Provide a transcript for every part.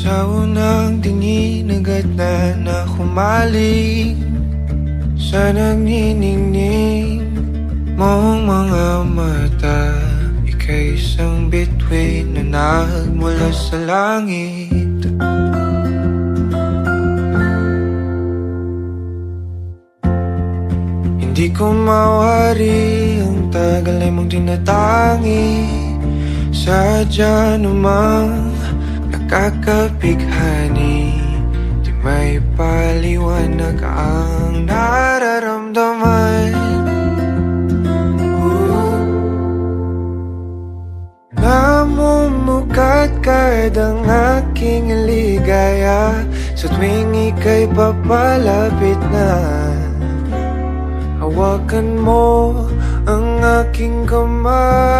Sa unang tingin agad na nakumali Sa nagniningning mong mga mata Ika'y isang bituin na nahagmula sa langit. Hindi ko mawari ang tagal ay mong tinatangi Sadya namang nakakapighani Di may paliwanag ang nararamdaman. Namumukat kahit ang aking ligaya Sa tuwing ika'y papalapit na. Hawakan mo ang aking kamay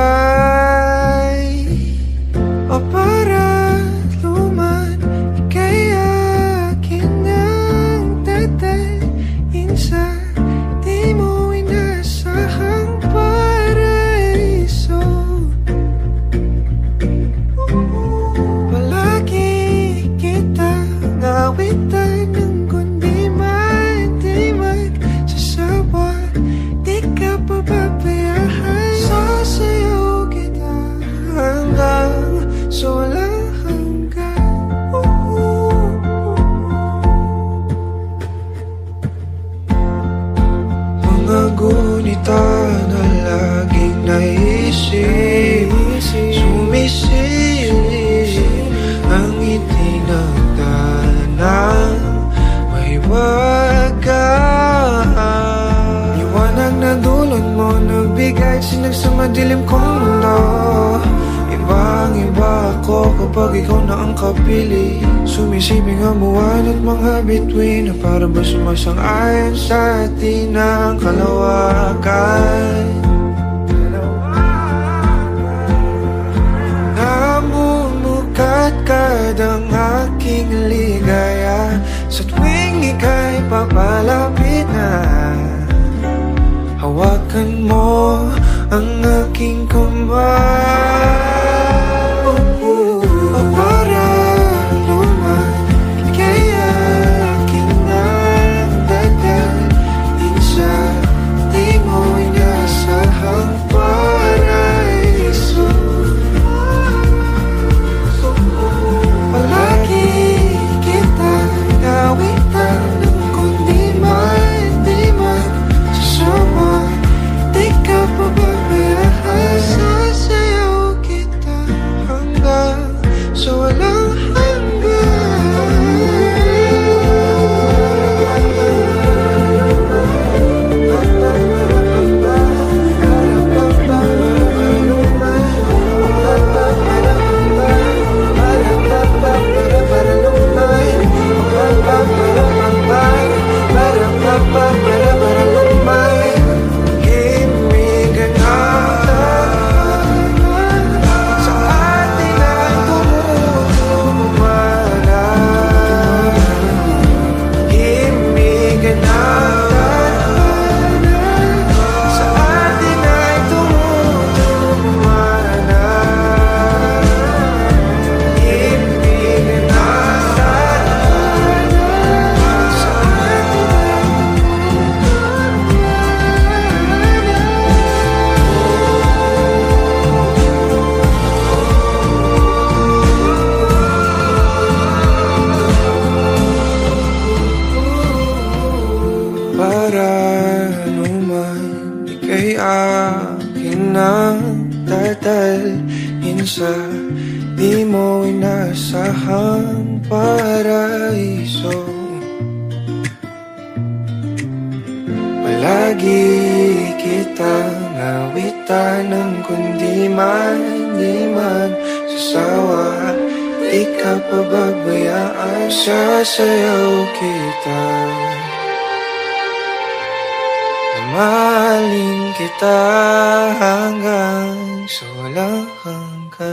Nagbigay sinag sa madilim kong mundo. Ibang iba ako kapag ikaw na ang kapili. Sumisibing ang buwan at mga bituin Na para ba sumasang-ayon sa atin ang kalawakan? Namumukat kadang aking ligaya. Sa tuwing ika'y papalapit na Hawakan mo ang aking kamay tatalhin sa Di mo inasahang paraiso Palagi kita nawitan ng kundi man Di man sasawa. Di ka pababayaan Sasayaw kita. Mahalin kita hanggang 说了很快